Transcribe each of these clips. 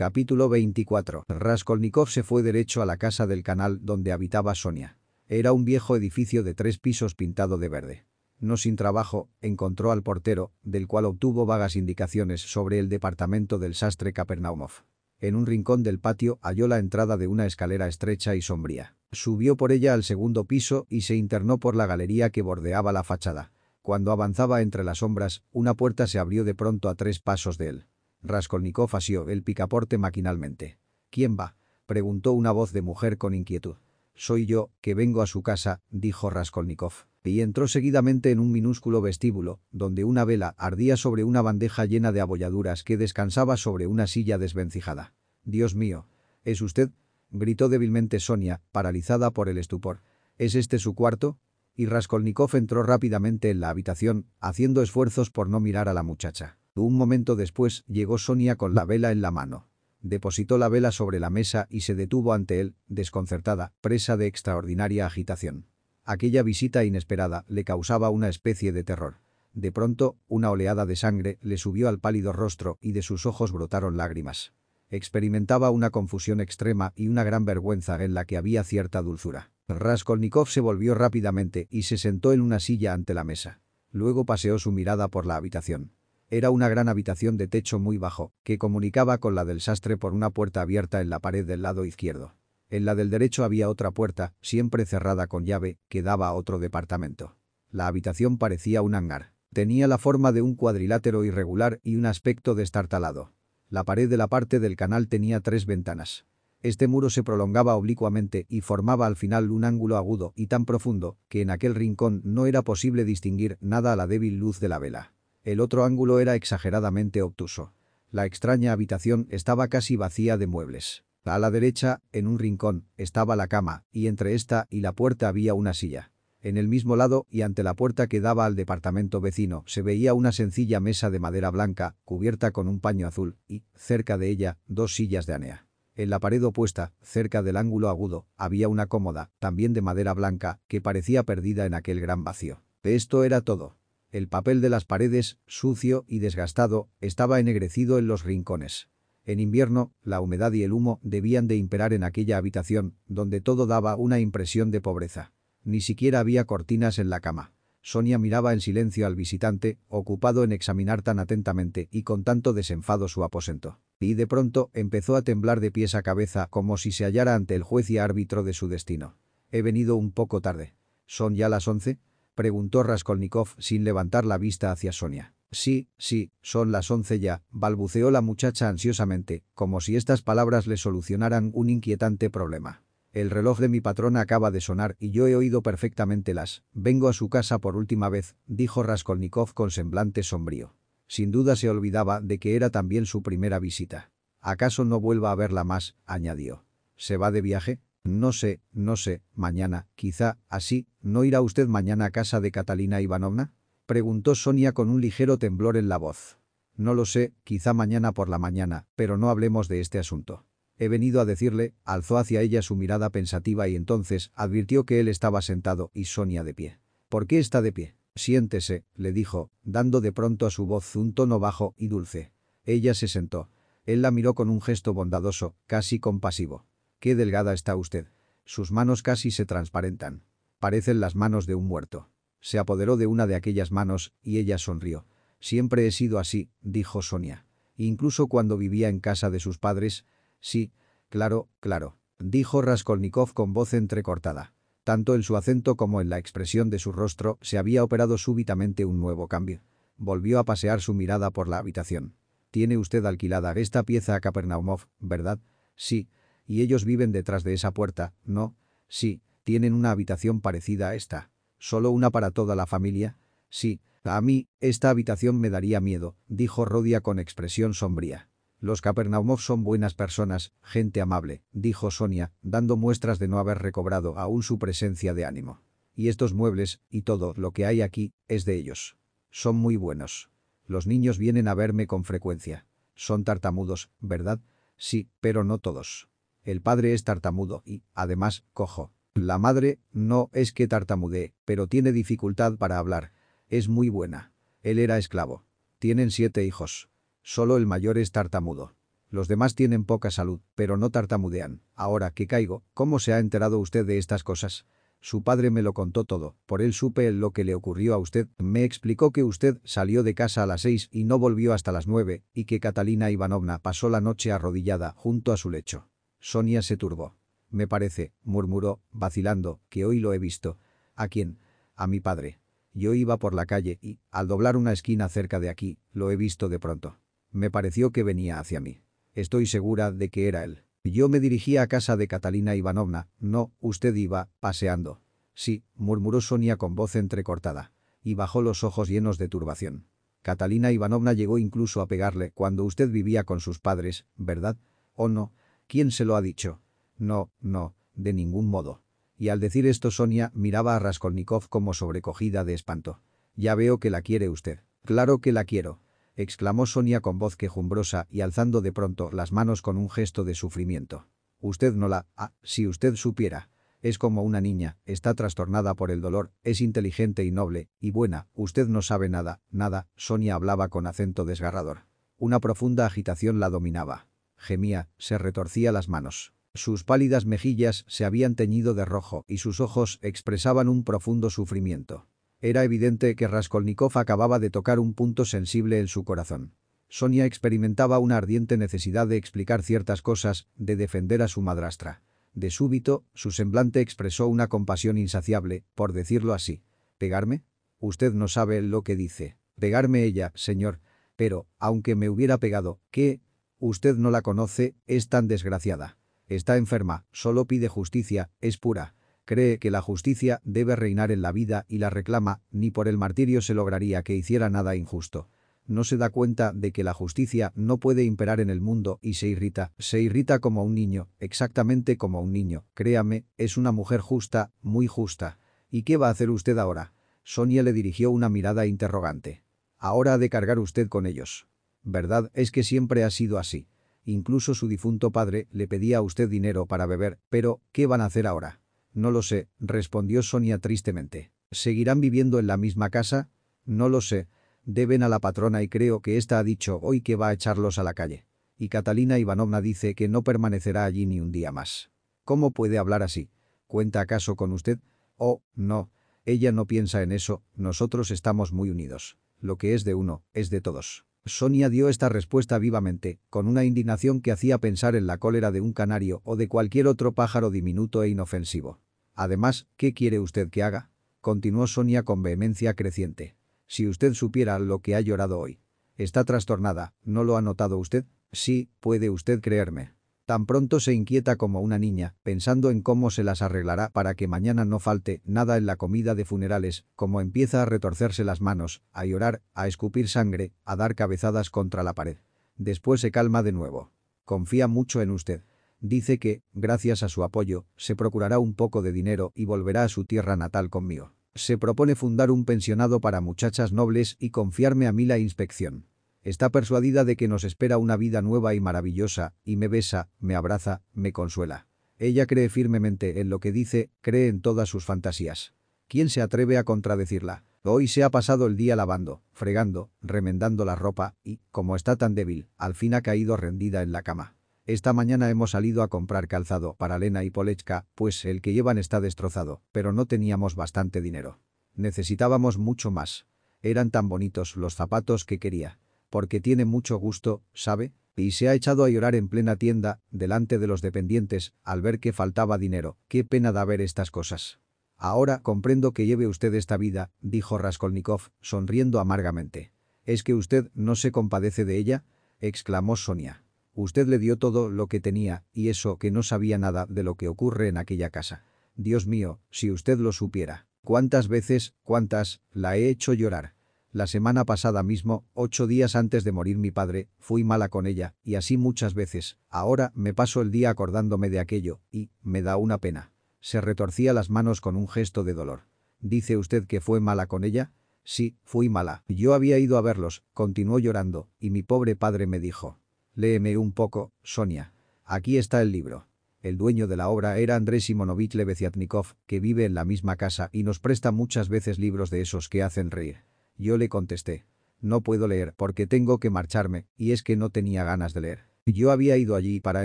Capítulo 24. Raskolnikov se fue derecho a la casa del canal donde habitaba Sonia. Era un viejo edificio de tres pisos pintado de verde. No sin trabajo, encontró al portero, del cual obtuvo vagas indicaciones sobre el departamento del sastre Kapernaumov. En un rincón del patio halló la entrada de una escalera estrecha y sombría. Subió por ella al segundo piso y se internó por la galería que bordeaba la fachada. Cuando avanzaba entre las sombras, una puerta se abrió de pronto a tres pasos de él. Raskolnikov asió el picaporte maquinalmente. ¿Quién va? preguntó una voz de mujer con inquietud. Soy yo, que vengo a su casa, dijo Raskolnikov. Y entró seguidamente en un minúsculo vestíbulo, donde una vela ardía sobre una bandeja llena de abolladuras que descansaba sobre una silla desvencijada. «Dios mío, ¿es usted?» gritó débilmente Sonia, paralizada por el estupor. ¿Es este su cuarto? Y Raskolnikov entró rápidamente en la habitación, haciendo esfuerzos por no mirar a la muchacha. Un momento después llegó Sonia con la vela en la mano. Depositó la vela sobre la mesa y se detuvo ante él, desconcertada, presa de extraordinaria agitación. Aquella visita inesperada le causaba una especie de terror. De pronto, una oleada de sangre le subió al pálido rostro y de sus ojos brotaron lágrimas. Experimentaba una confusión extrema y una gran vergüenza en la que había cierta dulzura. Raskolnikov se volvió rápidamente y se sentó en una silla ante la mesa. Luego paseó su mirada por la habitación. Era una gran habitación de techo muy bajo, que comunicaba con la del sastre por una puerta abierta en la pared del lado izquierdo. En la del derecho había otra puerta, siempre cerrada con llave, que daba a otro departamento. La habitación parecía un hangar. Tenía la forma de un cuadrilátero irregular y un aspecto destartalado. La pared de la parte del canal tenía tres ventanas. Este muro se prolongaba oblicuamente y formaba al final un ángulo agudo y tan profundo que en aquel rincón no era posible distinguir nada a la débil luz de la vela. El otro ángulo era exageradamente obtuso. La extraña habitación estaba casi vacía de muebles. A la derecha, en un rincón, estaba la cama, y entre esta y la puerta había una silla. En el mismo lado y ante la puerta que daba al departamento vecino se veía una sencilla mesa de madera blanca, cubierta con un paño azul, y, cerca de ella, dos sillas de anea. En la pared opuesta, cerca del ángulo agudo, había una cómoda, también de madera blanca, que parecía perdida en aquel gran vacío. Esto era todo. El papel de las paredes, sucio y desgastado, estaba ennegrecido en los rincones. En invierno, la humedad y el humo debían de imperar en aquella habitación, donde todo daba una impresión de pobreza. Ni siquiera había cortinas en la cama. Sonia miraba en silencio al visitante, ocupado en examinar tan atentamente y con tanto desenfado su aposento. Y de pronto empezó a temblar de pies a cabeza como si se hallara ante el juez y árbitro de su destino. He venido un poco tarde. ¿Son ya las once? Preguntó Raskolnikov sin levantar la vista hacia Sonia. Sí, sí, son las once ya, balbuceó la muchacha ansiosamente, como si estas palabras le solucionaran un inquietante problema. El reloj de mi patrona acaba de sonar y yo he oído perfectamente las. Vengo a su casa por última vez, dijo Raskolnikov con semblante sombrío. Sin duda se olvidaba de que era también su primera visita. ¿Acaso no vuelva a verla más? añadió. ¿Se va de viaje? No sé, no sé, mañana, quizá, así, ¿no irá usted mañana a casa de Catalina Ivanovna? Preguntó Sonia con un ligero temblor en la voz. No lo sé, quizá mañana por la mañana, pero no hablemos de este asunto. He venido a decirle, alzó hacia ella su mirada pensativa y entonces advirtió que él estaba sentado y Sonia de pie. ¿Por qué está de pie? Siéntese, le dijo, dando de pronto a su voz un tono bajo y dulce. Ella se sentó. Él la miró con un gesto bondadoso, casi compasivo. Qué delgada está usted. Sus manos casi se transparentan. Parecen las manos de un muerto. Se apoderó de una de aquellas manos y ella sonrió. Siempre he sido así, dijo Sonia. Incluso cuando vivía en casa de sus padres. Sí, claro, claro, dijo Raskolnikov con voz entrecortada. Tanto en su acento como en la expresión de su rostro se había operado súbitamente un nuevo cambio. Volvió a pasear su mirada por la habitación. Tiene usted alquilada esta pieza a Kapernaumov, ¿verdad? Sí, y ellos viven detrás de esa puerta, ¿no? Sí, tienen una habitación parecida a esta. ¿Solo una para toda la familia? Sí, a mí, esta habitación me daría miedo, dijo Rodia con expresión sombría. Los Kapernaumov son buenas personas, gente amable, dijo Sonia, dando muestras de no haber recobrado aún su presencia de ánimo. Y estos muebles, y todo lo que hay aquí, es de ellos. Son muy buenos. Los niños vienen a verme con frecuencia. Son tartamudos, ¿verdad? Sí, pero no todos. El padre es tartamudo y, además, cojo. La madre, no es que tartamudee, pero tiene dificultad para hablar. Es muy buena. Él era esclavo. Tienen siete hijos. Solo el mayor es tartamudo. Los demás tienen poca salud, pero no tartamudean. Ahora que caigo, ¿cómo se ha enterado usted de estas cosas? Su padre me lo contó todo, por él supe lo que le ocurrió a usted, me explicó que usted salió de casa a las seis y no volvió hasta las nueve, y que Catalina Ivanovna pasó la noche arrodillada junto a su lecho. Sonia se turbó. Me parece, murmuró, vacilando, que hoy lo he visto. ¿A quién? A mi padre. Yo iba por la calle y, al doblar una esquina cerca de aquí, lo he visto de pronto. Me pareció que venía hacia mí. Estoy segura de que era él. Yo me dirigía a casa de Catalina Ivanovna. No, usted iba, paseando. Sí, murmuró Sonia con voz entrecortada. Y bajó los ojos llenos de turbación. Catalina Ivanovna llegó incluso a pegarle cuando usted vivía con sus padres, ¿verdad? ¿O no? ¿Quién se lo ha dicho? No, no, de ningún modo. Y al decir esto Sonia miraba a Raskolnikov como sobrecogida de espanto. Ya veo que la quiere usted. Claro que la quiero exclamó Sonia con voz quejumbrosa y alzando de pronto las manos con un gesto de sufrimiento. Usted no la... Ah, si usted supiera. Es como una niña, está trastornada por el dolor, es inteligente y noble, y buena, usted no sabe nada, nada, Sonia hablaba con acento desgarrador. Una profunda agitación la dominaba. Gemía, se retorcía las manos. Sus pálidas mejillas se habían teñido de rojo y sus ojos expresaban un profundo sufrimiento. Era evidente que Raskolnikov acababa de tocar un punto sensible en su corazón. Sonia experimentaba una ardiente necesidad de explicar ciertas cosas, de defender a su madrastra. De súbito, su semblante expresó una compasión insaciable, por decirlo así. ¿Pegarme? Usted no sabe lo que dice. Pegarme ella, señor. Pero, aunque me hubiera pegado, ¿qué? Usted no la conoce, es tan desgraciada. Está enferma, solo pide justicia, es pura cree que la justicia debe reinar en la vida y la reclama, ni por el martirio se lograría que hiciera nada injusto. No se da cuenta de que la justicia no puede imperar en el mundo y se irrita, se irrita como un niño, exactamente como un niño. Créame, es una mujer justa, muy justa. ¿Y qué va a hacer usted ahora? Sonia le dirigió una mirada interrogante. Ahora ha de cargar usted con ellos. Verdad es que siempre ha sido así. Incluso su difunto padre le pedía a usted dinero para beber, pero ¿qué van a hacer ahora? No lo sé, respondió Sonia tristemente. ¿Seguirán viviendo en la misma casa? No lo sé. Deben a la patrona y creo que ésta ha dicho hoy que va a echarlos a la calle. Y Catalina Ivanovna dice que no permanecerá allí ni un día más. ¿Cómo puede hablar así? ¿Cuenta acaso con usted? Oh, no. Ella no piensa en eso, nosotros estamos muy unidos. Lo que es de uno, es de todos. Sonia dio esta respuesta vivamente, con una indignación que hacía pensar en la cólera de un canario o de cualquier otro pájaro diminuto e inofensivo. Además, ¿qué quiere usted que haga? Continuó Sonia con vehemencia creciente. Si usted supiera lo que ha llorado hoy. Está trastornada, ¿no lo ha notado usted? Sí, puede usted creerme. Tan pronto se inquieta como una niña, pensando en cómo se las arreglará para que mañana no falte nada en la comida de funerales, como empieza a retorcerse las manos, a llorar, a escupir sangre, a dar cabezadas contra la pared. Después se calma de nuevo. Confía mucho en usted. Dice que, gracias a su apoyo, se procurará un poco de dinero y volverá a su tierra natal conmigo. Se propone fundar un pensionado para muchachas nobles y confiarme a mí la inspección. Está persuadida de que nos espera una vida nueva y maravillosa, y me besa, me abraza, me consuela. Ella cree firmemente en lo que dice, cree en todas sus fantasías. ¿Quién se atreve a contradecirla? Hoy se ha pasado el día lavando, fregando, remendando la ropa y, como está tan débil, al fin ha caído rendida en la cama. Esta mañana hemos salido a comprar calzado para Lena y Polechka, pues el que llevan está destrozado, pero no teníamos bastante dinero. Necesitábamos mucho más. Eran tan bonitos los zapatos que quería porque tiene mucho gusto, ¿sabe? Y se ha echado a llorar en plena tienda, delante de los dependientes, al ver que faltaba dinero. Qué pena da ver estas cosas. Ahora comprendo que lleve usted esta vida, dijo Raskolnikov, sonriendo amargamente. ¿Es que usted no se compadece de ella? exclamó Sonia. Usted le dio todo lo que tenía, y eso que no sabía nada de lo que ocurre en aquella casa. Dios mío, si usted lo supiera. ¿Cuántas veces, cuántas, la he hecho llorar? La semana pasada mismo, ocho días antes de morir mi padre, fui mala con ella, y así muchas veces. Ahora me paso el día acordándome de aquello, y me da una pena. Se retorcía las manos con un gesto de dolor. ¿Dice usted que fue mala con ella? Sí, fui mala. Yo había ido a verlos, continuó llorando, y mi pobre padre me dijo. Léeme un poco, Sonia. Aquí está el libro. El dueño de la obra era Andrés Simonovich Lebeziatnikov, que vive en la misma casa y nos presta muchas veces libros de esos que hacen reír. Yo le contesté. No puedo leer porque tengo que marcharme, y es que no tenía ganas de leer. Yo había ido allí para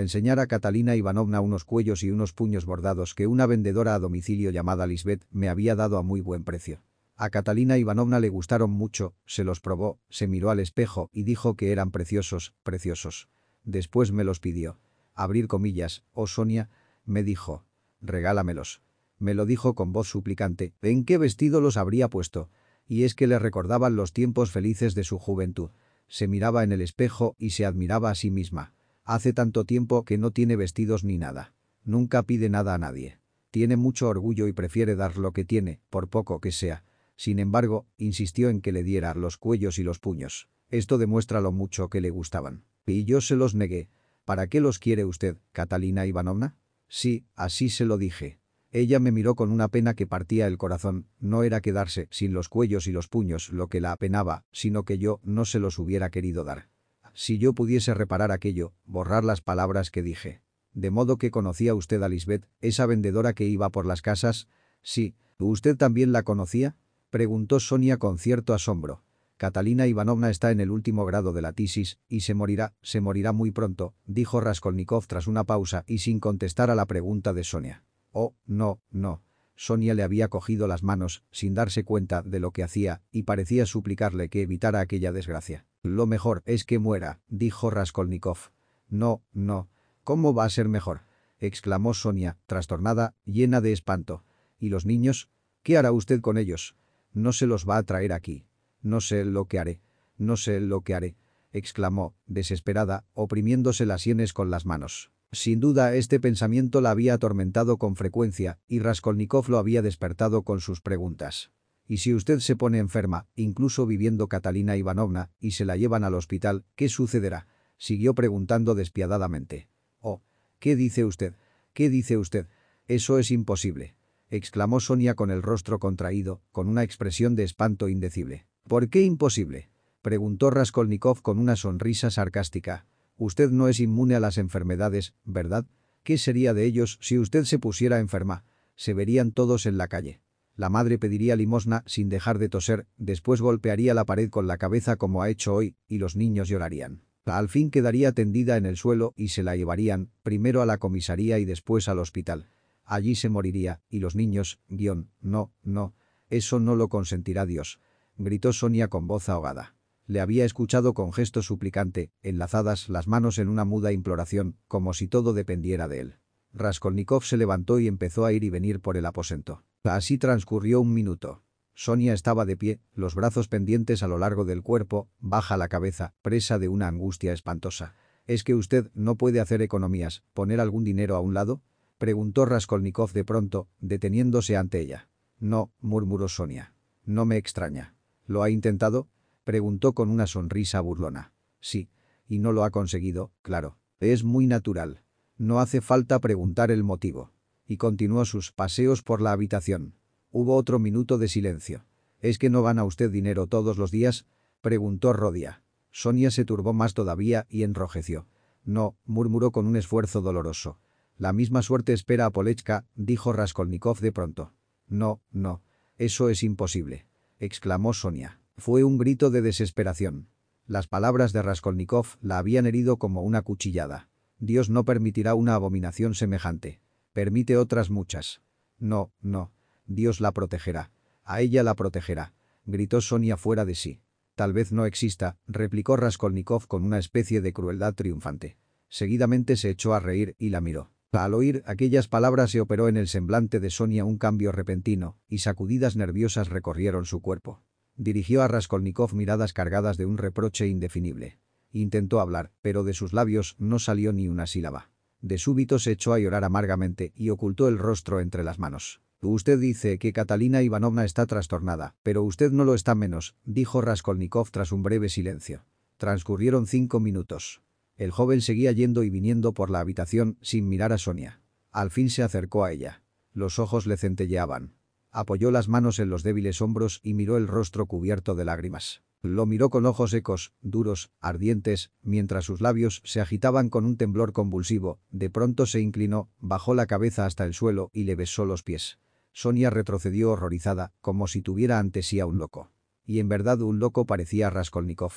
enseñar a Catalina Ivanovna unos cuellos y unos puños bordados que una vendedora a domicilio llamada Lisbeth me había dado a muy buen precio. A Catalina Ivanovna le gustaron mucho, se los probó, se miró al espejo y dijo que eran preciosos, preciosos. Después me los pidió. Abrir comillas, oh Sonia, me dijo. Regálamelos. Me lo dijo con voz suplicante. ¿En qué vestido los habría puesto? Y es que le recordaban los tiempos felices de su juventud. Se miraba en el espejo y se admiraba a sí misma. Hace tanto tiempo que no tiene vestidos ni nada. Nunca pide nada a nadie. Tiene mucho orgullo y prefiere dar lo que tiene, por poco que sea. Sin embargo, insistió en que le diera los cuellos y los puños. Esto demuestra lo mucho que le gustaban. Y yo se los negué. ¿Para qué los quiere usted, Catalina Ivanovna? Sí, así se lo dije. Ella me miró con una pena que partía el corazón, no era quedarse sin los cuellos y los puños lo que la apenaba, sino que yo no se los hubiera querido dar. Si yo pudiese reparar aquello, borrar las palabras que dije. De modo que conocía usted a Lisbeth, esa vendedora que iba por las casas. Sí, ¿usted también la conocía? Preguntó Sonia con cierto asombro. Catalina Ivanovna está en el último grado de la tisis y se morirá, se morirá muy pronto, dijo Raskolnikov tras una pausa y sin contestar a la pregunta de Sonia. Oh, no, no. Sonia le había cogido las manos, sin darse cuenta de lo que hacía, y parecía suplicarle que evitara aquella desgracia. Lo mejor es que muera, dijo Raskolnikov. No, no. ¿Cómo va a ser mejor? exclamó Sonia, trastornada, llena de espanto. ¿Y los niños? ¿Qué hará usted con ellos? No se los va a traer aquí. No sé lo que haré. No sé lo que haré, exclamó, desesperada, oprimiéndose las sienes con las manos. Sin duda este pensamiento la había atormentado con frecuencia y Raskolnikov lo había despertado con sus preguntas. ¿Y si usted se pone enferma, incluso viviendo Catalina Ivanovna, y se la llevan al hospital, qué sucederá? Siguió preguntando despiadadamente. Oh, ¿qué dice usted? ¿Qué dice usted? Eso es imposible. Exclamó Sonia con el rostro contraído, con una expresión de espanto indecible. ¿Por qué imposible? Preguntó Raskolnikov con una sonrisa sarcástica. Usted no es inmune a las enfermedades, ¿verdad? ¿Qué sería de ellos si usted se pusiera enferma? Se verían todos en la calle. La madre pediría limosna sin dejar de toser, después golpearía la pared con la cabeza como ha hecho hoy, y los niños llorarían. Al fin quedaría tendida en el suelo y se la llevarían, primero a la comisaría y después al hospital. Allí se moriría, y los niños, guion, no, no, eso no lo consentirá Dios. Gritó Sonia con voz ahogada. Le había escuchado con gesto suplicante, enlazadas las manos en una muda imploración, como si todo dependiera de él. Raskolnikov se levantó y empezó a ir y venir por el aposento. Así transcurrió un minuto. Sonia estaba de pie, los brazos pendientes a lo largo del cuerpo, baja la cabeza, presa de una angustia espantosa. ¿Es que usted no puede hacer economías, poner algún dinero a un lado? Preguntó Raskolnikov de pronto, deteniéndose ante ella. No, murmuró Sonia. No me extraña. ¿Lo ha intentado? Preguntó con una sonrisa burlona. Sí. Y no lo ha conseguido, claro. Es muy natural. No hace falta preguntar el motivo. Y continuó sus paseos por la habitación. Hubo otro minuto de silencio. ¿Es que no gana usted dinero todos los días? Preguntó Rodia. Sonia se turbó más todavía y enrojeció. No, murmuró con un esfuerzo doloroso. La misma suerte espera a Polechka, dijo Raskolnikov de pronto. No, no. Eso es imposible. exclamó Sonia. Fue un grito de desesperación. Las palabras de Raskolnikov la habían herido como una cuchillada. Dios no permitirá una abominación semejante. Permite otras muchas. No, no. Dios la protegerá. A ella la protegerá. Gritó Sonia fuera de sí. Tal vez no exista, replicó Raskolnikov con una especie de crueldad triunfante. Seguidamente se echó a reír y la miró. Al oír aquellas palabras se operó en el semblante de Sonia un cambio repentino, y sacudidas nerviosas recorrieron su cuerpo. Dirigió a Raskolnikov miradas cargadas de un reproche indefinible. Intentó hablar, pero de sus labios no salió ni una sílaba. De súbito se echó a llorar amargamente y ocultó el rostro entre las manos. Usted dice que Catalina Ivanovna está trastornada, pero usted no lo está menos, dijo Raskolnikov tras un breve silencio. Transcurrieron cinco minutos. El joven seguía yendo y viniendo por la habitación sin mirar a Sonia. Al fin se acercó a ella. Los ojos le centelleaban. Apoyó las manos en los débiles hombros y miró el rostro cubierto de lágrimas. Lo miró con ojos secos, duros, ardientes, mientras sus labios se agitaban con un temblor convulsivo. De pronto se inclinó, bajó la cabeza hasta el suelo y le besó los pies. Sonia retrocedió horrorizada, como si tuviera ante sí a un loco. Y en verdad un loco parecía Raskolnikov.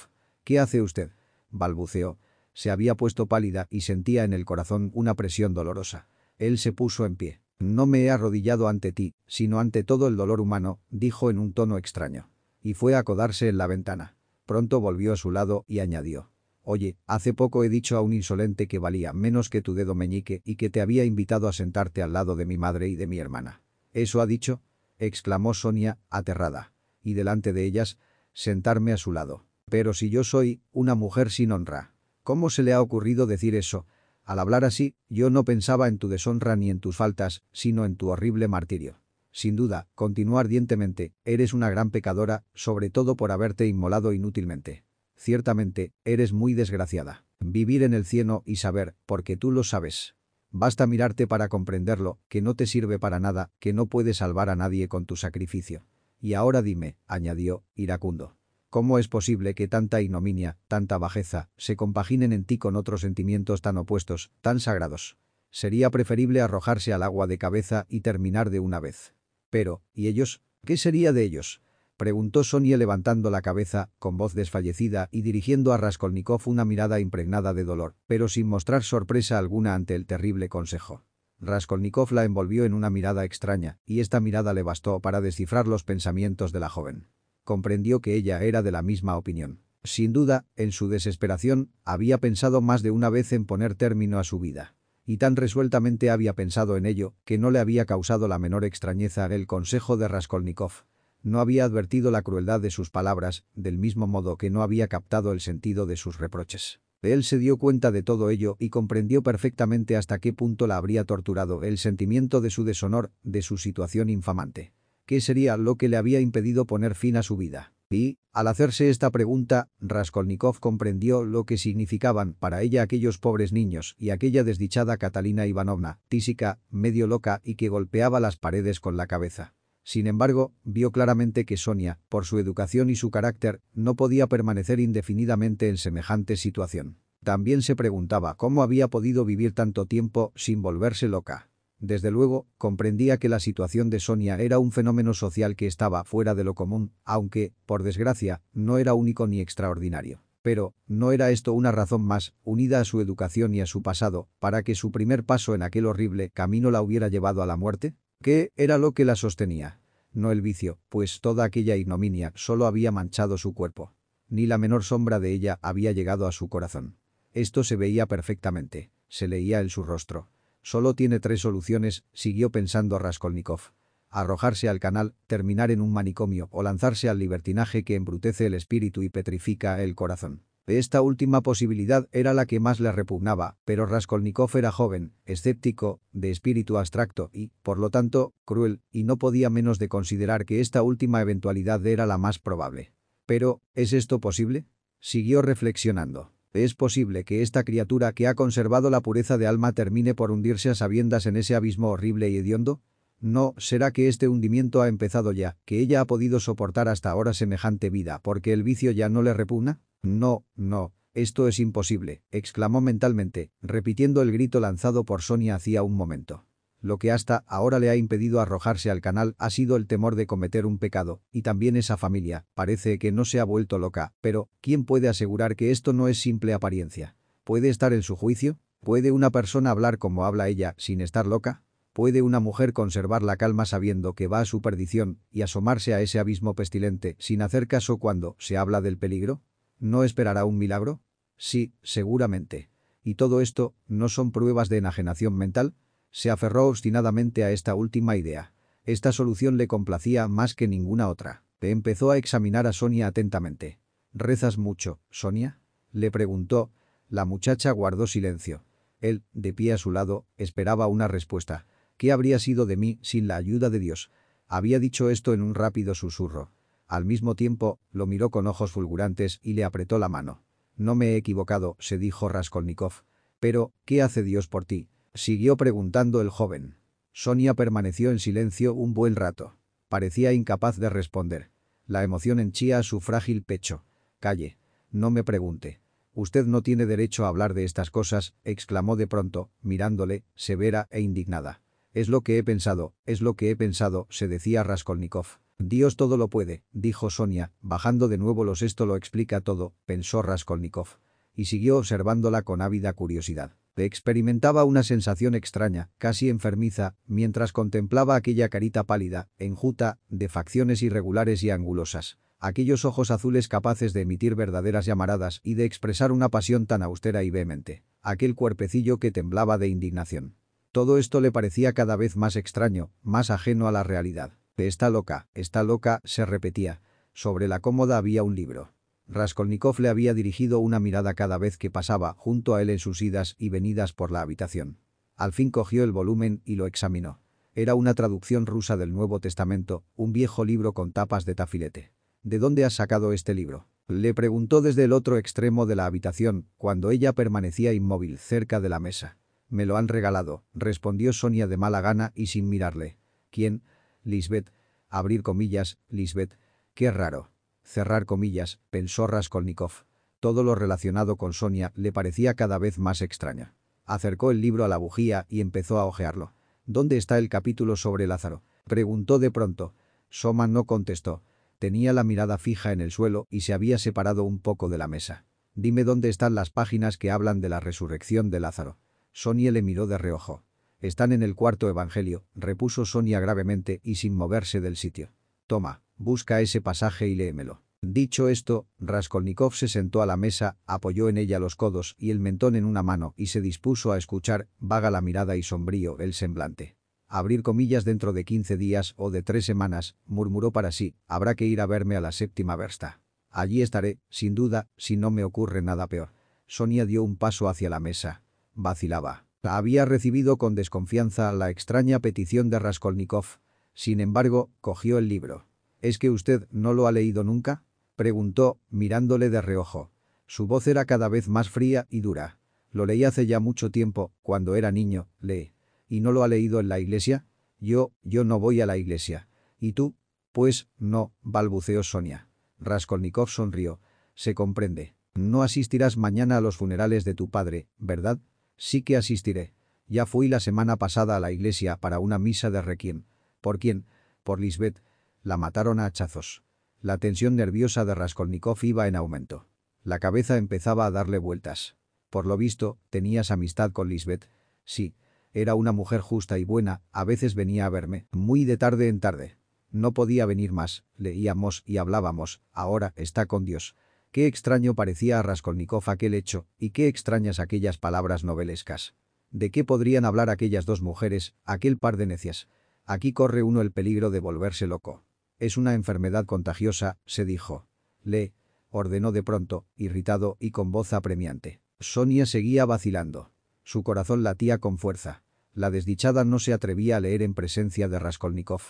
«¿Qué hace usted?» balbuceó. Se había puesto pálida y sentía en el corazón una presión dolorosa. Él se puso en pie. No me he arrodillado ante ti, sino ante todo el dolor humano, dijo en un tono extraño. Y fue a codarse en la ventana. Pronto volvió a su lado y añadió. Oye, hace poco he dicho a un insolente que valía menos que tu dedo meñique y que te había invitado a sentarte al lado de mi madre y de mi hermana. ¿Eso ha dicho? exclamó Sonia, aterrada. Y delante de ellas, sentarme a su lado. Pero si yo soy una mujer sin honra. ¿Cómo se le ha ocurrido decir eso? Al hablar así, yo no pensaba en tu deshonra ni en tus faltas, sino en tu horrible martirio. Sin duda, continuó ardientemente, eres una gran pecadora, sobre todo por haberte inmolado inútilmente. Ciertamente, eres muy desgraciada. Vivir en el cielo y saber, porque tú lo sabes. Basta mirarte para comprenderlo, que no te sirve para nada, que no puedes salvar a nadie con tu sacrificio. Y ahora dime, añadió, iracundo. ¿Cómo es posible que tanta ignominia, tanta bajeza, se compaginen en ti con otros sentimientos tan opuestos, tan sagrados? Sería preferible arrojarse al agua de cabeza y terminar de una vez. Pero, ¿y ellos? ¿Qué sería de ellos? Preguntó Sonia levantando la cabeza, con voz desfallecida y dirigiendo a Raskolnikov una mirada impregnada de dolor, pero sin mostrar sorpresa alguna ante el terrible consejo. Raskolnikov la envolvió en una mirada extraña, y esta mirada le bastó para descifrar los pensamientos de la joven. Comprendió que ella era de la misma opinión. Sin duda, en su desesperación, había pensado más de una vez en poner término a su vida. Y tan resueltamente había pensado en ello, que no le había causado la menor extrañeza el consejo de Raskolnikov. No había advertido la crueldad de sus palabras, del mismo modo que no había captado el sentido de sus reproches. Él se dio cuenta de todo ello y comprendió perfectamente hasta qué punto la habría torturado el sentimiento de su deshonor, de su situación infamante. ¿Qué sería lo que le había impedido poner fin a su vida? Y, al hacerse esta pregunta, Raskolnikov comprendió lo que significaban para ella aquellos pobres niños y aquella desdichada Catalina Ivanovna, tísica, medio loca y que golpeaba las paredes con la cabeza. Sin embargo, vio claramente que Sonia, por su educación y su carácter, no podía permanecer indefinidamente en semejante situación. También se preguntaba cómo había podido vivir tanto tiempo sin volverse loca. Desde luego, comprendía que la situación de Sonia era un fenómeno social que estaba fuera de lo común, aunque, por desgracia, no era único ni extraordinario. Pero, ¿no era esto una razón más, unida a su educación y a su pasado, para que su primer paso en aquel horrible camino la hubiera llevado a la muerte? ¿Qué era lo que la sostenía? No el vicio, pues toda aquella ignominia solo había manchado su cuerpo. Ni la menor sombra de ella había llegado a su corazón. Esto se veía perfectamente, se leía en su rostro. Solo tiene tres soluciones, siguió pensando Raskolnikov. Arrojarse al canal, terminar en un manicomio o lanzarse al libertinaje que embrutece el espíritu y petrifica el corazón. Esta última posibilidad era la que más le repugnaba, pero Raskolnikov era joven, escéptico, de espíritu abstracto y, por lo tanto, cruel, y no podía menos de considerar que esta última eventualidad era la más probable. Pero, ¿es esto posible? Siguió reflexionando. ¿Es posible que esta criatura que ha conservado la pureza de alma termine por hundirse a sabiendas en ese abismo horrible y hediondo? No, será que este hundimiento ha empezado ya, que ella ha podido soportar hasta ahora semejante vida porque el vicio ya no le repugna? No, no, esto es imposible, exclamó mentalmente, repitiendo el grito lanzado por Sonia hacía un momento. Lo que hasta ahora le ha impedido arrojarse al canal ha sido el temor de cometer un pecado, y también esa familia, parece que no se ha vuelto loca, pero, ¿quién puede asegurar que esto no es simple apariencia? ¿Puede estar en su juicio? ¿Puede una persona hablar como habla ella sin estar loca? ¿Puede una mujer conservar la calma sabiendo que va a su perdición y asomarse a ese abismo pestilente sin hacer caso cuando se habla del peligro? ¿No esperará un milagro? Sí, seguramente. ¿Y todo esto no son pruebas de enajenación mental? Se aferró obstinadamente a esta última idea. Esta solución le complacía más que ninguna otra. Empezó a examinar a Sonia atentamente. ¿Rezas mucho, Sonia? Le preguntó. La muchacha guardó silencio. Él, de pie a su lado, esperaba una respuesta. ¿Qué habría sido de mí sin la ayuda de Dios? Había dicho esto en un rápido susurro. Al mismo tiempo, lo miró con ojos fulgurantes y le apretó la mano. No me he equivocado, se dijo Raskolnikov. Pero, ¿qué hace Dios por ti? Siguió preguntando el joven. Sonia permaneció en silencio un buen rato. Parecía incapaz de responder. La emoción henchía su frágil pecho. Calle. No me pregunte. Usted no tiene derecho a hablar de estas cosas, exclamó de pronto, mirándole, severa e indignada. Es lo que he pensado, es lo que he pensado, se decía Raskolnikov. Dios todo lo puede, dijo Sonia, bajando de nuevo los esto lo explica todo, pensó Raskolnikov. y siguió observándola con ávida curiosidad. Experimentaba una sensación extraña, casi enfermiza, mientras contemplaba aquella carita pálida, enjuta, de facciones irregulares y angulosas. Aquellos ojos azules capaces de emitir verdaderas llamaradas y de expresar una pasión tan austera y vehemente. Aquel cuerpecillo que temblaba de indignación. Todo esto le parecía cada vez más extraño, más ajeno a la realidad. Está loca, está loca, se repetía. Sobre la cómoda había un libro. Raskolnikov le había dirigido una mirada cada vez que pasaba junto a él en sus idas y venidas por la habitación. Al fin cogió el volumen y lo examinó. Era una traducción rusa del Nuevo Testamento, un viejo libro con tapas de tafilete. ¿De dónde has sacado este libro? Le preguntó desde el otro extremo de la habitación, cuando ella permanecía inmóvil cerca de la mesa. Me lo han regalado, respondió Sonia de mala gana y sin mirarle. ¿Quién? Lisbeth. Abrir comillas, Lisbeth. Qué raro. Cerrar comillas, pensó Raskolnikov. Todo lo relacionado con Sonia le parecía cada vez más extraña. Acercó el libro a la bujía y empezó a hojearlo. ¿Dónde está el capítulo sobre Lázaro? Preguntó de pronto. Soma no contestó. Tenía la mirada fija en el suelo y se había separado un poco de la mesa. Dime dónde están las páginas que hablan de la resurrección de Lázaro. Sonia le miró de reojo. Están en el cuarto evangelio, repuso Sonia gravemente y sin moverse del sitio. Toma, busca ese pasaje y léemelo. Dicho esto, Raskolnikov se sentó a la mesa, apoyó en ella los codos y el mentón en una mano y se dispuso a escuchar, vaga la mirada y sombrío el semblante. Abrir comillas dentro de quince días o de tres semanas, murmuró para sí, habrá que ir a verme a la séptima versta. Allí estaré, sin duda, si no me ocurre nada peor. Sonia dio un paso hacia la mesa. Vacilaba. Había recibido con desconfianza la extraña petición de Raskolnikov. Sin embargo, cogió el libro. ¿Es que usted no lo ha leído nunca? Preguntó, mirándole de reojo. Su voz era cada vez más fría y dura. Lo leí hace ya mucho tiempo, cuando era niño, lee. ¿Y no lo ha leído en la iglesia? Yo, yo no voy a la iglesia. ¿Y tú? Pues, no, balbuceó Sonia. Raskolnikov sonrió. Se comprende. No asistirás mañana a los funerales de tu padre, ¿verdad? Sí que asistiré. Ya fui la semana pasada a la iglesia para una misa de requiem. ¿Por quién? Por Lisbeth. La mataron a hachazos. La tensión nerviosa de Raskolnikov iba en aumento. La cabeza empezaba a darle vueltas. Por lo visto, tenías amistad con Lisbeth. Sí. Era una mujer justa y buena, a veces venía a verme, muy de tarde en tarde. No podía venir más, leíamos y hablábamos, ahora está con Dios. Qué extraño parecía a Raskolnikov aquel hecho, y qué extrañas aquellas palabras novelescas. ¿De qué podrían hablar aquellas dos mujeres, aquel par de necias? Aquí corre uno el peligro de volverse loco. Es una enfermedad contagiosa, se dijo. Le, ordenó de pronto, irritado y con voz apremiante. Sonia seguía vacilando. Su corazón latía con fuerza. La desdichada no se atrevía a leer en presencia de Raskolnikov.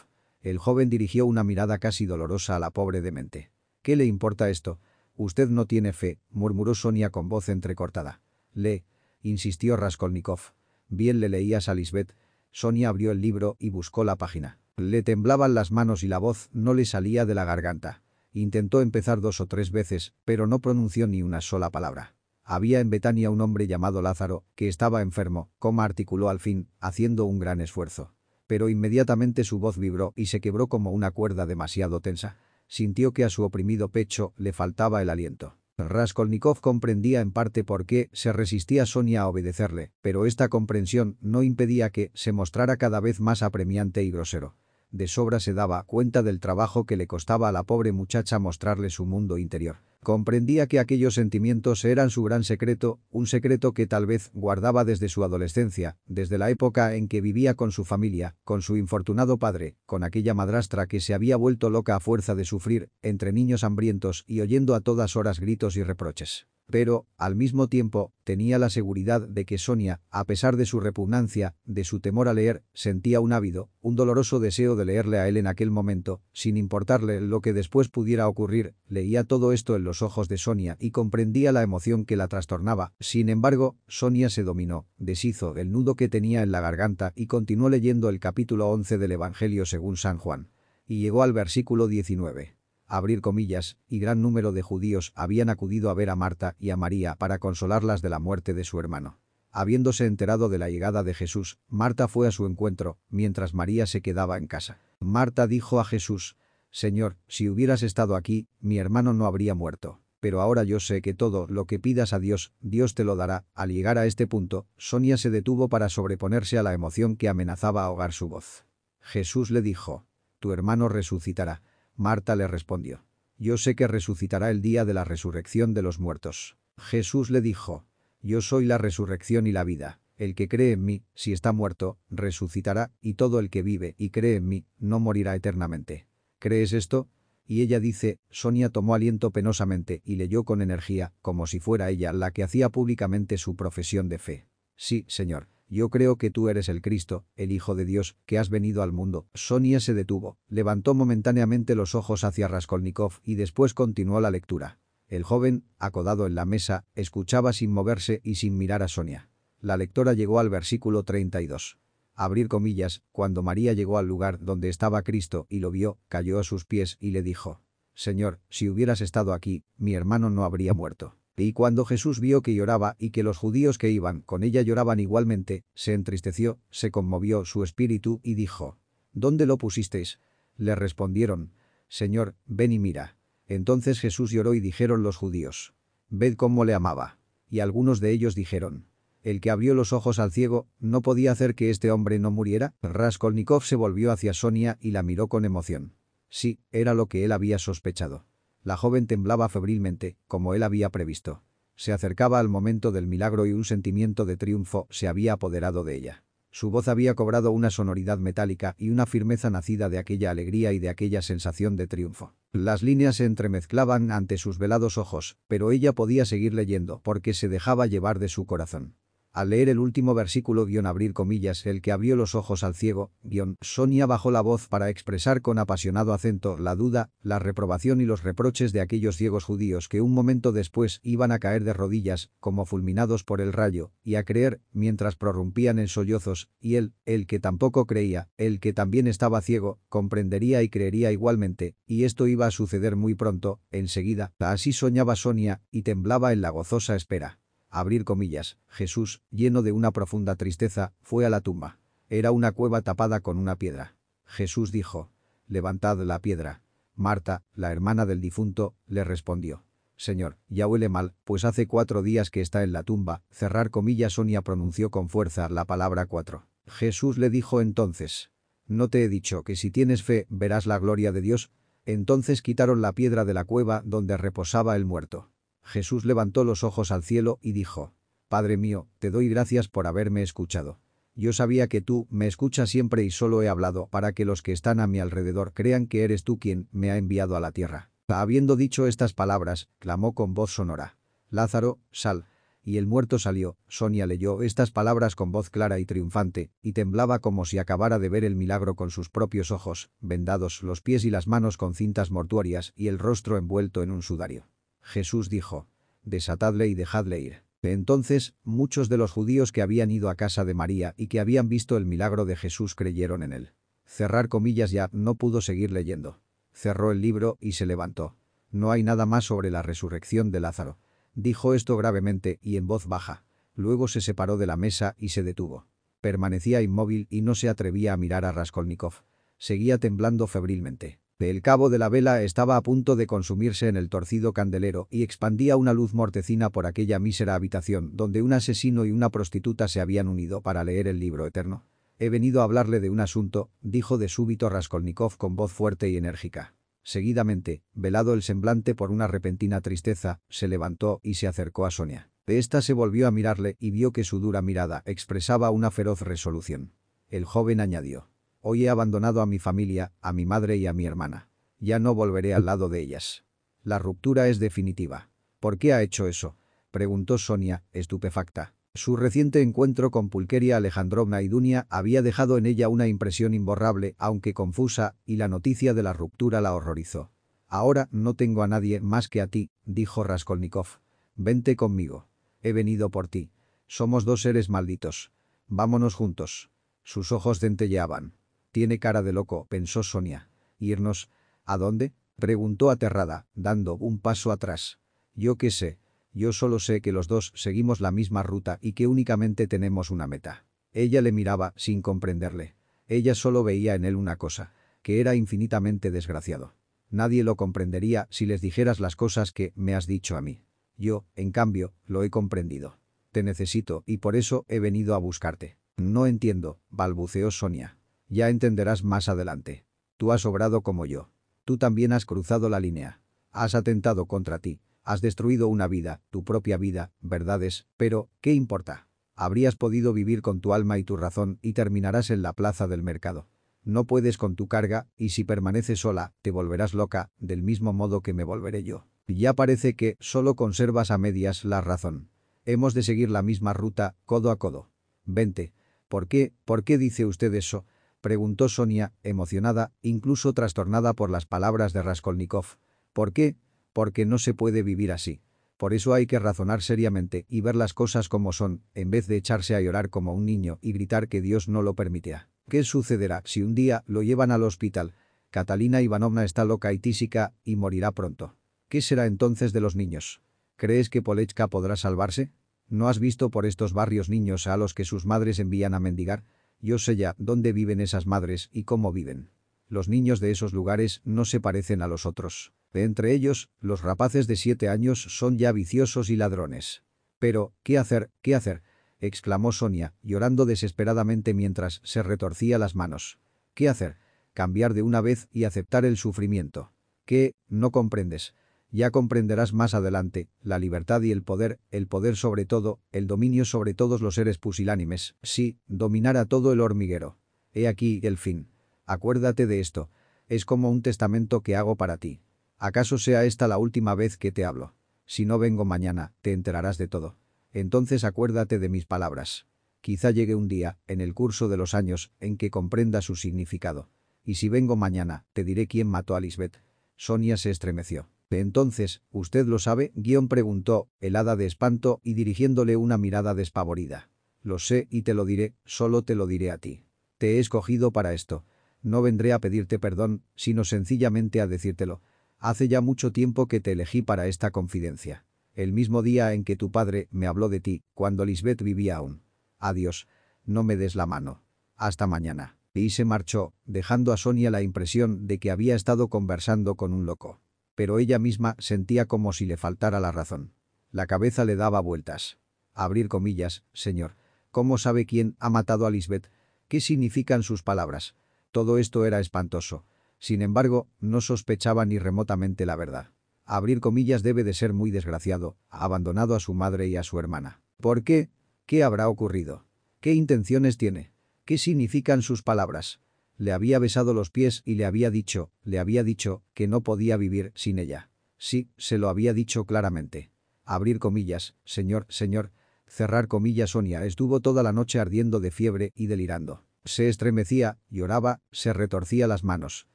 El joven dirigió una mirada casi dolorosa a la pobre demente. ¿Qué le importa esto? Usted no tiene fe, murmuró Sonia con voz entrecortada. Le, insistió Raskolnikov. Bien le leías a Lisbeth, Sonia abrió el libro y buscó la página. Le temblaban las manos y la voz no le salía de la garganta. Intentó empezar dos o tres veces, pero no pronunció ni una sola palabra. Había en Betania un hombre llamado Lázaro, que estaba enfermo, como articuló al fin, haciendo un gran esfuerzo. Pero inmediatamente su voz vibró y se quebró como una cuerda demasiado tensa. Sintió que a su oprimido pecho le faltaba el aliento. Raskolnikov comprendía en parte por qué se resistía Sonia a obedecerle, pero esta comprensión no impedía que se mostrara cada vez más apremiante y grosero. De sobra se daba cuenta del trabajo que le costaba a la pobre muchacha mostrarle su mundo interior. Comprendía que aquellos sentimientos eran su gran secreto, un secreto que tal vez guardaba desde su adolescencia, desde la época en que vivía con su familia, con su infortunado padre, con aquella madrastra que se había vuelto loca a fuerza de sufrir, entre niños hambrientos y oyendo a todas horas gritos y reproches. Pero, al mismo tiempo, tenía la seguridad de que Sonia, a pesar de su repugnancia, de su temor a leer, sentía un ávido, un doloroso deseo de leerle a él en aquel momento, sin importarle lo que después pudiera ocurrir, leía todo esto en los ojos de Sonia y comprendía la emoción que la trastornaba. Sin embargo, Sonia se dominó, deshizo el nudo que tenía en la garganta y continuó leyendo el capítulo 11 del Evangelio según San Juan. Y llegó al versículo 19 abrir comillas, y gran número de judíos habían acudido a ver a Marta y a María para consolarlas de la muerte de su hermano. Habiéndose enterado de la llegada de Jesús, Marta fue a su encuentro, mientras María se quedaba en casa. Marta dijo a Jesús, «Señor, si hubieras estado aquí, mi hermano no habría muerto». Pero ahora yo sé que todo lo que pidas a Dios, Dios te lo dará. Al llegar a este punto, Sonia se detuvo para sobreponerse a la emoción que amenazaba ahogar su voz. Jesús le dijo, tu hermano resucitará. Marta le respondió, yo sé que resucitará el día de la resurrección de los muertos. Jesús le dijo, yo soy la resurrección y la vida. El que cree en mí, si está muerto, resucitará, y todo el que vive y cree en mí, no morirá eternamente. ¿Crees esto? Y ella dice, Sonia tomó aliento penosamente y leyó con energía, como si fuera ella la que hacía públicamente su profesión de fe. Sí, señor. Yo creo que tú eres el Cristo, el Hijo de Dios, que has venido al mundo. Sonia se detuvo, levantó momentáneamente los ojos hacia Raskolnikov y después continuó la lectura. El joven, acodado en la mesa, escuchaba sin moverse y sin mirar a Sonia. La lectora llegó al versículo 32 abrir comillas, cuando María llegó al lugar donde estaba Cristo y lo vio, cayó a sus pies y le dijo, Señor, si hubieras estado aquí, mi hermano no habría muerto. Y cuando Jesús vio que lloraba y que los judíos que iban con ella lloraban igualmente, se entristeció, se conmovió su espíritu y dijo, ¿Dónde lo pusisteis? Le respondieron, Señor, ven y mira. Entonces Jesús lloró y dijeron los judíos, Ved cómo le amaba. Y algunos de ellos dijeron, el que abrió los ojos al ciego, ¿no podía hacer que este hombre no muriera? Raskolnikov se volvió hacia Sonia y la miró con emoción. Sí, era lo que él había sospechado. La joven temblaba febrilmente, como él había previsto. Se acercaba al momento del milagro y un sentimiento de triunfo se había apoderado de ella. Su voz había cobrado una sonoridad metálica y una firmeza nacida de aquella alegría y de aquella sensación de triunfo. Las líneas se entremezclaban ante sus velados ojos, pero ella podía seguir leyendo porque se dejaba llevar de su corazón. Al leer el último versículo guion abrir comillas el que abrió los ojos al ciego, guion, Sonia bajó la voz para expresar con apasionado acento la duda, la reprobación y los reproches de aquellos ciegos judíos que un momento después iban a caer de rodillas, como fulminados por el rayo, y a creer, mientras prorrumpían en sollozos, y él, el que tampoco creía, el que también estaba ciego, comprendería y creería igualmente, y esto iba a suceder muy pronto, enseguida, así soñaba Sonia, y temblaba en la gozosa espera. Abrir comillas, Jesús, lleno de una profunda tristeza, fue a la tumba. Era una cueva tapada con una piedra. Jesús dijo, levantad la piedra. Marta, la hermana del difunto, le respondió. Señor, ya huele mal, pues hace cuatro días que está en la tumba. Cerrar comillas Sonia pronunció con fuerza la palabra cuatro. Jesús le dijo entonces. ¿No te he dicho que si tienes fe verás la gloria de Dios? Entonces quitaron la piedra de la cueva donde reposaba el muerto. Jesús levantó los ojos al cielo y dijo, Padre mío, te doy gracias por haberme escuchado. Yo sabía que tú me escuchas siempre y solo he hablado para que los que están a mi alrededor crean que eres tú quien me ha enviado a la tierra. Habiendo dicho estas palabras, clamó con voz sonora. Lázaro, sal. Y el muerto salió. Sonia leyó estas palabras con voz clara y triunfante, y temblaba como si acabara de ver el milagro con sus propios ojos, vendados los pies y las manos con cintas mortuorias y el rostro envuelto en un sudario. Jesús dijo, desatadle y dejadle ir. Entonces, muchos de los judíos que habían ido a casa de María y que habían visto el milagro de Jesús creyeron en él. Cerrar comillas ya no pudo seguir leyendo. Cerró el libro y se levantó. No hay nada más sobre la resurrección de Lázaro. Dijo esto gravemente y en voz baja. Luego se separó de la mesa y se detuvo. Permanecía inmóvil y no se atrevía a mirar a Raskolnikov. Seguía temblando febrilmente. El cabo de la vela estaba a punto de consumirse en el torcido candelero y expandía una luz mortecina por aquella mísera habitación donde un asesino y una prostituta se habían unido para leer el libro eterno. He venido a hablarle de un asunto, dijo de súbito Raskolnikov con voz fuerte y enérgica. Seguidamente, velado el semblante por una repentina tristeza, se levantó y se acercó a Sonia. Esta se volvió a mirarle y vio que su dura mirada expresaba una feroz resolución. El joven añadió. Hoy he abandonado a mi familia, a mi madre y a mi hermana. Ya no volveré al lado de ellas. La ruptura es definitiva. ¿Por qué ha hecho eso? Preguntó Sonia, estupefacta. Su reciente encuentro con Pulqueria Alejandrovna y Dunia había dejado en ella una impresión imborrable, aunque confusa, y la noticia de la ruptura la horrorizó. Ahora no tengo a nadie más que a ti, dijo Raskolnikov. Vente conmigo. He venido por ti. Somos dos seres malditos. Vámonos juntos. Sus ojos dentelleaban. Tiene cara de loco, pensó Sonia. ¿Irnos? ¿A dónde? Preguntó aterrada, dando un paso atrás. Yo qué sé. Yo solo sé que los dos seguimos la misma ruta y que únicamente tenemos una meta. Ella le miraba sin comprenderle. Ella solo veía en él una cosa, que era infinitamente desgraciado. Nadie lo comprendería si les dijeras las cosas que me has dicho a mí. Yo, en cambio, lo he comprendido. Te necesito y por eso he venido a buscarte. No entiendo, balbuceó Sonia. Ya entenderás más adelante. Tú has obrado como yo. Tú también has cruzado la línea. Has atentado contra ti. Has destruido una vida, tu propia vida, verdades, pero, ¿qué importa? Habrías podido vivir con tu alma y tu razón y terminarás en la plaza del mercado. No puedes con tu carga, y si permaneces sola, te volverás loca, del mismo modo que me volveré yo. Ya parece que solo conservas a medias la razón. Hemos de seguir la misma ruta, codo a codo. Vente. ¿Por qué, por qué dice usted eso? Preguntó Sonia, emocionada, incluso trastornada por las palabras de Raskolnikov. ¿Por qué? Porque no se puede vivir así. Por eso hay que razonar seriamente y ver las cosas como son, en vez de echarse a llorar como un niño y gritar que Dios no lo permitirá. ¿Qué sucederá si un día lo llevan al hospital? Catalina Ivanovna está loca y tísica y morirá pronto. ¿Qué será entonces de los niños? ¿Crees que Polechka podrá salvarse? ¿No has visto por estos barrios niños a los que sus madres envían a mendigar? Yo sé ya dónde viven esas madres y cómo viven. Los niños de esos lugares no se parecen a los otros. De entre ellos, los rapaces de siete años son ya viciosos y ladrones. Pero, ¿qué hacer, qué hacer? exclamó Sonia, llorando desesperadamente mientras se retorcía las manos. ¿Qué hacer? Cambiar de una vez y aceptar el sufrimiento. ¿Qué? No comprendes. Ya comprenderás más adelante, la libertad y el poder, el poder sobre todo, el dominio sobre todos los seres pusilánimes, sí, dominar a todo el hormiguero. He aquí el fin. Acuérdate de esto. Es como un testamento que hago para ti. ¿Acaso sea esta la última vez que te hablo? Si no vengo mañana, te enterarás de todo. Entonces acuérdate de mis palabras. Quizá llegue un día, en el curso de los años, en que comprenda su significado. Y si vengo mañana, te diré quién mató a Lisbeth. Sonia se estremeció. Entonces, ¿usted lo sabe? Guión preguntó, helada de espanto y dirigiéndole una mirada despavorida. Lo sé y te lo diré, solo te lo diré a ti. Te he escogido para esto. No vendré a pedirte perdón, sino sencillamente a decírtelo. Hace ya mucho tiempo que te elegí para esta confidencia el mismo día en que tu padre me habló de ti, cuando Lisbeth vivía aún. Adiós, no me des la mano. Hasta mañana. Y se marchó, dejando a Sonia la impresión de que había estado conversando con un loco. Pero ella misma sentía como si le faltara la razón. La cabeza le daba vueltas. Abrir comillas, señor. ¿Cómo sabe quién ha matado a Lisbeth? ¿Qué significan sus palabras? Todo esto era espantoso. Sin embargo, no sospechaba ni remotamente la verdad abrir comillas debe de ser muy desgraciado, abandonado a su madre y a su hermana. ¿Por qué? ¿Qué habrá ocurrido? ¿Qué intenciones tiene? ¿Qué significan sus palabras? Le había besado los pies y le había dicho, le había dicho, que no podía vivir sin ella. Sí, se lo había dicho claramente. Abrir comillas, señor, señor. Cerrar comillas Sonia estuvo toda la noche ardiendo de fiebre y delirando. Se estremecía, lloraba, se retorcía las manos.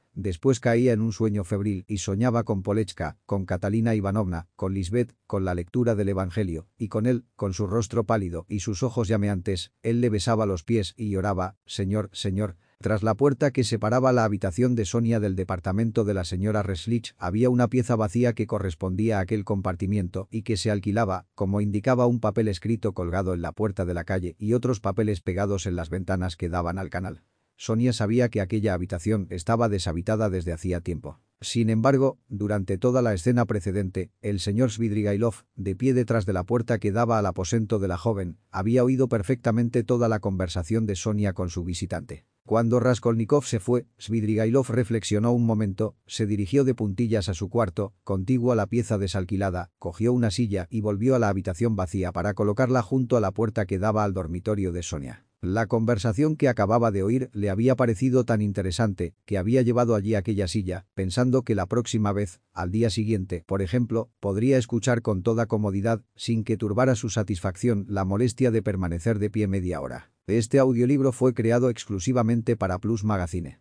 Después caía en un sueño febril y soñaba con Polechka, con Catalina Ivanovna, con Lisbeth, con la lectura del Evangelio, y con él, con su rostro pálido y sus ojos llameantes, él le besaba los pies y lloraba, «Señor, señor». Tras la puerta que separaba la habitación de Sonia del departamento de la señora Reslich había una pieza vacía que correspondía a aquel compartimiento y que se alquilaba, como indicaba un papel escrito colgado en la puerta de la calle y otros papeles pegados en las ventanas que daban al canal. Sonia sabía que aquella habitación estaba deshabitada desde hacía tiempo. Sin embargo, durante toda la escena precedente, el señor Svidrigailov, de pie detrás de la puerta que daba al aposento de la joven, había oído perfectamente toda la conversación de Sonia con su visitante. Cuando Raskolnikov se fue, Svidrigailov reflexionó un momento, se dirigió de puntillas a su cuarto, contiguo a la pieza desalquilada, cogió una silla y volvió a la habitación vacía para colocarla junto a la puerta que daba al dormitorio de Sonia. La conversación que acababa de oír le había parecido tan interesante que había llevado allí aquella silla, pensando que la próxima vez, al día siguiente, por ejemplo, podría escuchar con toda comodidad, sin que turbara su satisfacción, la molestia de permanecer de pie media hora. Este audiolibro fue creado exclusivamente para Plus Magazine.